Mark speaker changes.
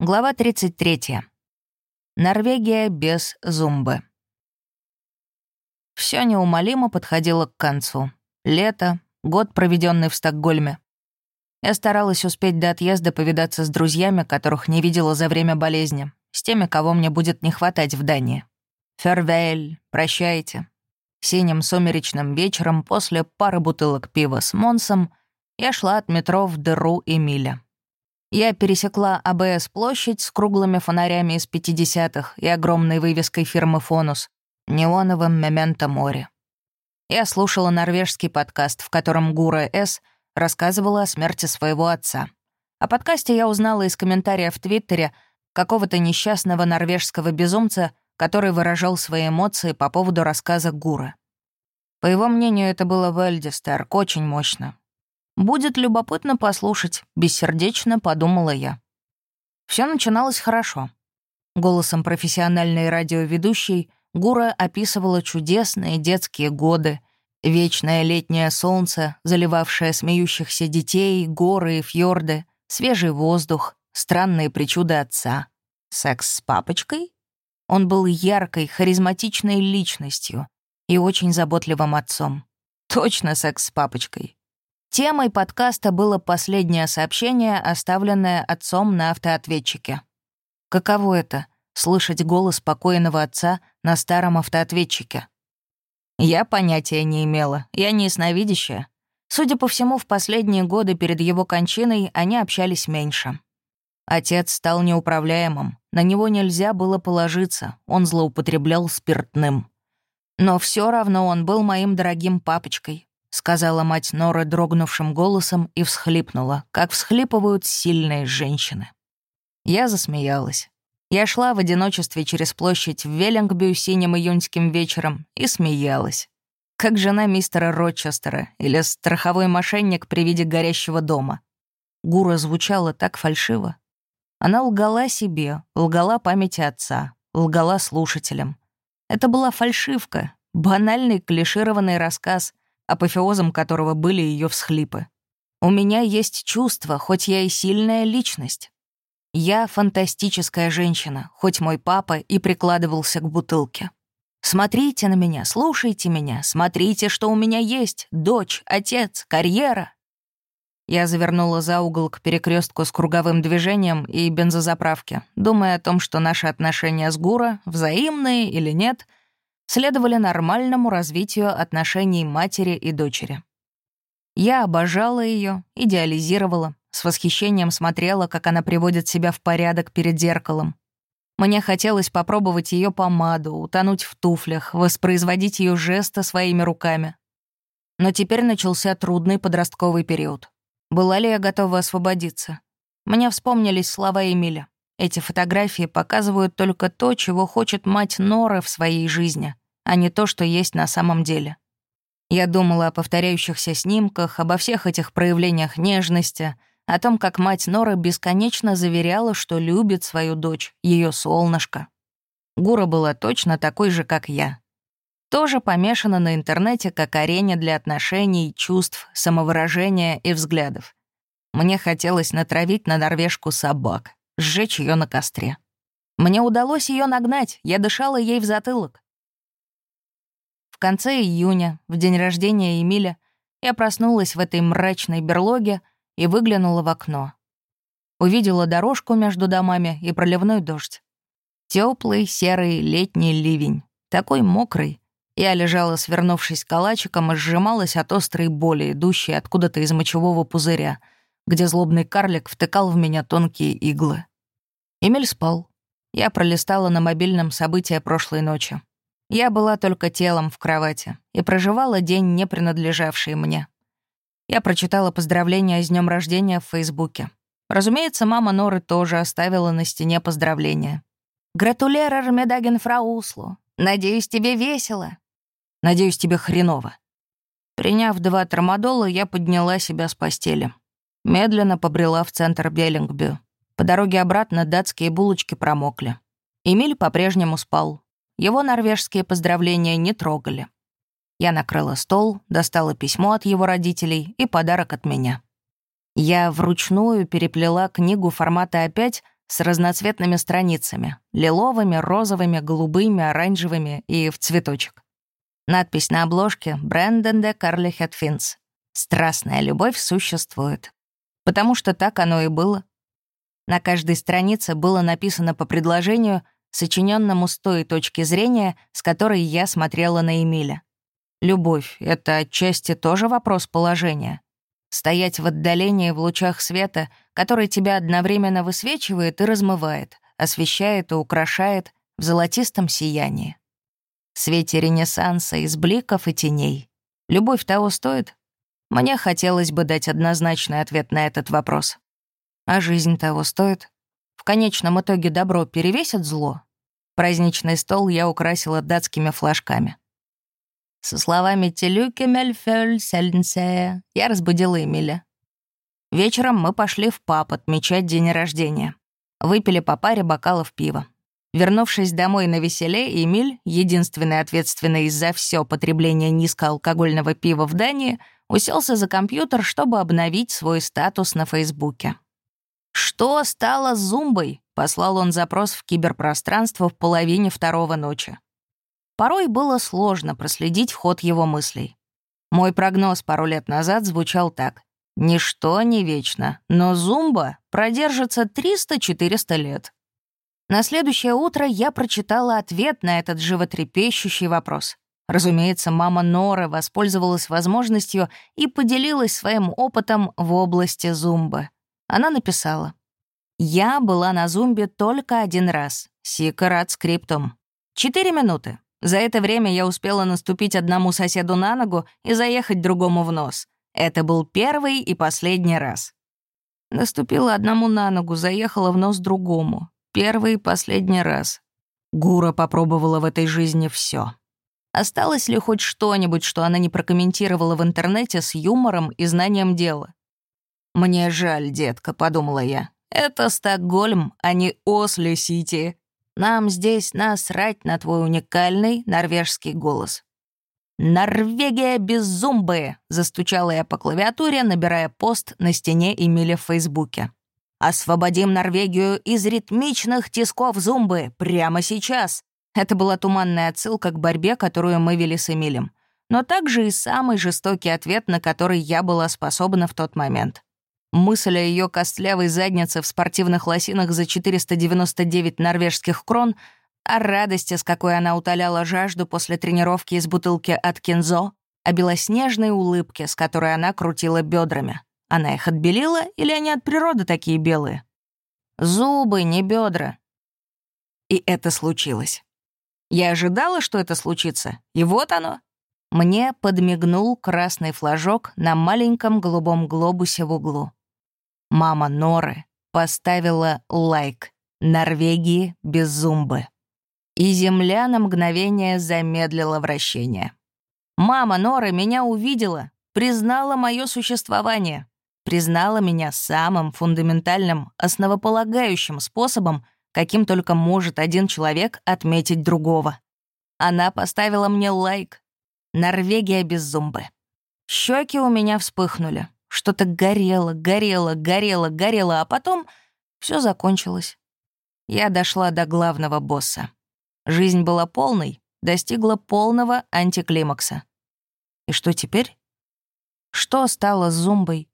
Speaker 1: Глава 33. Норвегия без зумбы. Все неумолимо подходило к концу. Лето, год, проведенный в Стокгольме. Я старалась успеть до отъезда повидаться с друзьями, которых не видела за время болезни, с теми, кого мне будет не хватать в Дании. Фервель, прощайте. Синим сумеречным вечером после пары бутылок пива с Монсом я шла от метро в дыру Эмиля. Я пересекла АБС-площадь с круглыми фонарями из 50-х и огромной вывеской фирмы «Фонус», неоновым «Мементо море». Я слушала норвежский подкаст, в котором Гура С. рассказывала о смерти своего отца. О подкасте я узнала из комментария в Твиттере какого-то несчастного норвежского безумца, который выражал свои эмоции по поводу рассказа Гуры. По его мнению, это было Вельдистерк, очень мощно. Будет любопытно послушать, бессердечно подумала я. Все начиналось хорошо. Голосом профессиональной радиоведущей Гура описывала чудесные детские годы, вечное летнее солнце, заливавшее смеющихся детей, горы и фьорды, свежий воздух, странные причуды отца. Секс с папочкой? Он был яркой, харизматичной личностью и очень заботливым отцом. Точно секс с папочкой. Темой подкаста было последнее сообщение, оставленное отцом на автоответчике. Каково это — слышать голос покойного отца на старом автоответчике? Я понятия не имела, я не ясновидящая. Судя по всему, в последние годы перед его кончиной они общались меньше. Отец стал неуправляемым, на него нельзя было положиться, он злоупотреблял спиртным. Но все равно он был моим дорогим папочкой, — сказала мать Норы дрогнувшим голосом и всхлипнула, как всхлипывают сильные женщины. Я засмеялась. Я шла в одиночестве через площадь в Веллингбю синим июньским вечером и смеялась. Как жена мистера Рочестера или страховой мошенник при виде горящего дома. Гура звучала так фальшиво. Она лгала себе, лгала памяти отца, лгала слушателям. Это была фальшивка, банальный клишированный рассказ, апофеозом которого были ее всхлипы. «У меня есть чувство, хоть я и сильная личность. Я фантастическая женщина, хоть мой папа и прикладывался к бутылке. Смотрите на меня, слушайте меня, смотрите, что у меня есть, дочь, отец, карьера». Я завернула за угол к перекрестку с круговым движением и бензозаправке, думая о том, что наши отношения с Гура, взаимные или нет — следовали нормальному развитию отношений матери и дочери. Я обожала ее, идеализировала, с восхищением смотрела, как она приводит себя в порядок перед зеркалом. Мне хотелось попробовать ее помаду, утонуть в туфлях, воспроизводить ее жесты своими руками. Но теперь начался трудный подростковый период. Была ли я готова освободиться? Мне вспомнились слова Эмиля. Эти фотографии показывают только то, чего хочет мать Норы в своей жизни, а не то, что есть на самом деле. Я думала о повторяющихся снимках, обо всех этих проявлениях нежности, о том, как мать Нора бесконечно заверяла, что любит свою дочь, ее солнышко. Гура была точно такой же, как я. Тоже помешана на интернете как арене для отношений, чувств, самовыражения и взглядов. Мне хотелось натравить на норвежку собак сжечь ее на костре. Мне удалось ее нагнать, я дышала ей в затылок. В конце июня, в день рождения Эмиля, я проснулась в этой мрачной берлоге и выглянула в окно. Увидела дорожку между домами и проливной дождь. Теплый серый летний ливень, такой мокрый. Я лежала, свернувшись калачиком, и сжималась от острой боли, идущей откуда-то из мочевого пузыря, где злобный карлик втыкал в меня тонкие иглы. Эмиль спал. Я пролистала на мобильном события прошлой ночи. Я была только телом в кровати и проживала день, не принадлежавший мне. Я прочитала поздравления с днем рождения в Фейсбуке. Разумеется, мама Норы тоже оставила на стене поздравления. «Гратулерер медаген фрауслу. Надеюсь, тебе весело». «Надеюсь, тебе хреново». Приняв два тормодола, я подняла себя с постели. Медленно побрела в центр Беллингбю. По дороге обратно датские булочки промокли. Эмиль по-прежнему спал. Его норвежские поздравления не трогали. Я накрыла стол, достала письмо от его родителей и подарок от меня. Я вручную переплела книгу формата А5 с разноцветными страницами — лиловыми, розовыми, голубыми, оранжевыми и в цветочек. Надпись на обложке «Брэндон де Карли Хэтфинс». «Страстная любовь существует». Потому что так оно и было. На каждой странице было написано по предложению, сочиненному с той точки зрения, с которой я смотрела на Эмиля. Любовь — это отчасти тоже вопрос положения. Стоять в отдалении в лучах света, который тебя одновременно высвечивает и размывает, освещает и украшает в золотистом сиянии. Свете Ренессанса из бликов и теней. Любовь того стоит? Мне хотелось бы дать однозначный ответ на этот вопрос. А жизнь того стоит? В конечном итоге добро перевесит зло? Праздничный стол я украсила датскими флажками. Со словами «Телюке мельфель сельнсе» я разбудила Эмиля. Вечером мы пошли в паб отмечать день рождения. Выпили по паре бокалов пива. Вернувшись домой на веселе, Эмиль, единственный ответственный за все потребление низкоалкогольного пива в Дании, уселся за компьютер, чтобы обновить свой статус на Фейсбуке. «Что стало с Зумбой?» — послал он запрос в киберпространство в половине второго ночи. Порой было сложно проследить ход его мыслей. Мой прогноз пару лет назад звучал так. «Ничто не вечно, но зумба продержится 300-400 лет». На следующее утро я прочитала ответ на этот животрепещущий вопрос. Разумеется, мама Норы воспользовалась возможностью и поделилась своим опытом в области зумбы. Она написала. «Я была на зумбе только один раз. Сикарат скриптум. Четыре минуты. За это время я успела наступить одному соседу на ногу и заехать другому в нос. Это был первый и последний раз. Наступила одному на ногу, заехала в нос другому. Первый и последний раз. Гура попробовала в этой жизни все. Осталось ли хоть что-нибудь, что она не прокомментировала в интернете с юмором и знанием дела? «Мне жаль, детка», — подумала я. «Это Стокгольм, а не Осло-Сити». Нам здесь насрать на твой уникальный норвежский голос». «Норвегия без зумбы!» — застучала я по клавиатуре, набирая пост на стене Эмиля в Фейсбуке. «Освободим Норвегию из ритмичных тисков зумбы прямо сейчас!» Это была туманная отсылка к борьбе, которую мы вели с Эмилем. Но также и самый жестокий ответ, на который я была способна в тот момент. Мысль о ее костлявой заднице в спортивных лосинах за 499 норвежских крон, о радости, с какой она утоляла жажду после тренировки из бутылки от Кинзо, о белоснежной улыбке, с которой она крутила бедрами. Она их отбелила или они от природы такие белые? Зубы, не бедра. И это случилось. Я ожидала, что это случится, и вот оно. Мне подмигнул красный флажок на маленьком голубом глобусе в углу. Мама Норы поставила лайк Норвегии без зумбы. И земля на мгновение замедлила вращение. Мама Норы меня увидела, признала мое существование, признала меня самым фундаментальным, основополагающим способом, каким только может один человек отметить другого. Она поставила мне лайк. Норвегия без зумбы. Щеки у меня вспыхнули. Что-то горело, горело, горело, горело, а потом все закончилось. Я дошла до главного босса. Жизнь была полной, достигла полного антиклимакса. И что теперь? Что стало с Зумбой?